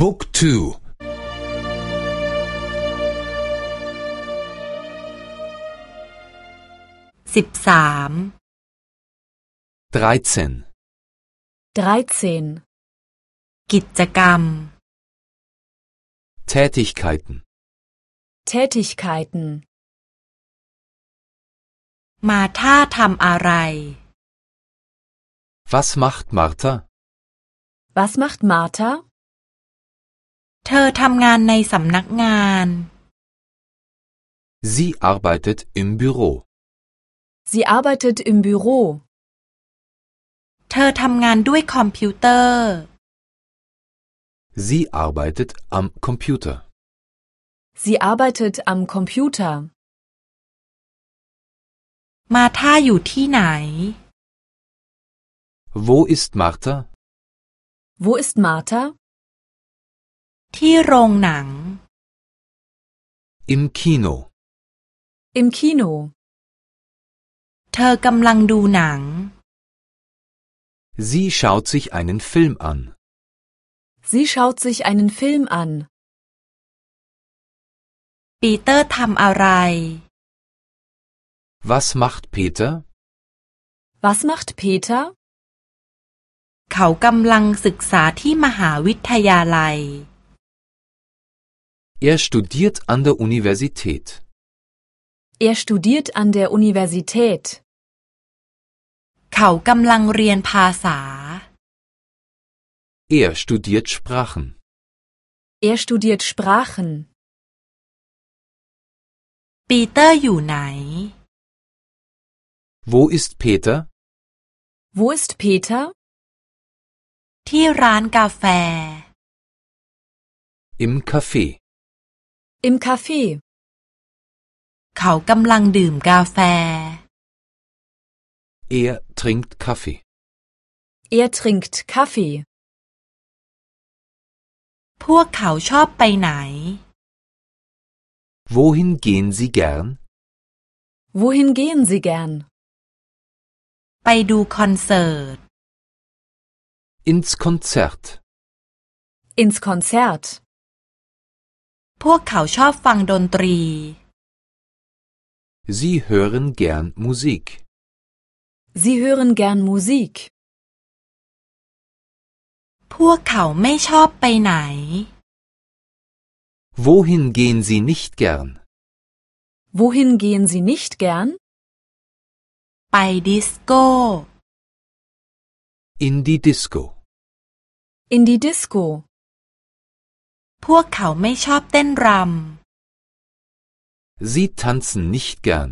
บุ๊กทูสิบสาม 13 13. กิจกรรม Tätigkeiten Tätigkeiten. มาท่าทำอะไร Was macht Martha? Was macht Martha? เธอทำงานในสำนักงาน Sie arbeitet im Büro. Sie arbeitet im Büro. เธอทำงานด้วยคอมพิวเตอร์ Sie arbeitet am Computer. Sie arbeitet am Computer. มาท่าอยู่ที่ไหน Wo ist Martha? Wo ist Martha? ที่โรงหนัง Im Kino. Im Kino. เธอกำลังดูหนัง Sie schaut sich einen Film an. Sie schaut sich einen Film an. ปีเตอร์ทำอะไร Was macht Peter? Was macht Peter? เขากำลังศึกษาที่มหาวิทยาลัย Er studiert an der Universität. Er studiert an der Universität. เขากำลังเรียนภาษา Er studiert Sprachen. Er studiert Sprachen. ปีเตอร์อยู่ไหน Wo ist Peter? Wo ist Peter? ที่ร้านกาแฟ Im Café. Im Café. เขากำลังดื่มกาแฟ Er trinkt Kaffee. Er trinkt Kaffee. พวกเขาชอบไปไหน Wohin gehen Sie gern? Wohin gehen Sie gern? ไปดูคอนเสิร์ต Ins Konzert. Ins Konzert. พวกเขาชอบฟังดนตรี Sie hören gern Musik. Sie hören gern Musik. พวกเขาไม่ชอบไปไหน Wohin gehen Sie nicht gern? Wohin gehen Sie nicht gern? ไปดิสโก้ In die Disco. In die Disco. พวกเขาไม่ชอบเต้นร Sie tanzen nicht gern.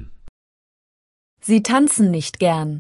Sie tanzen nicht gern.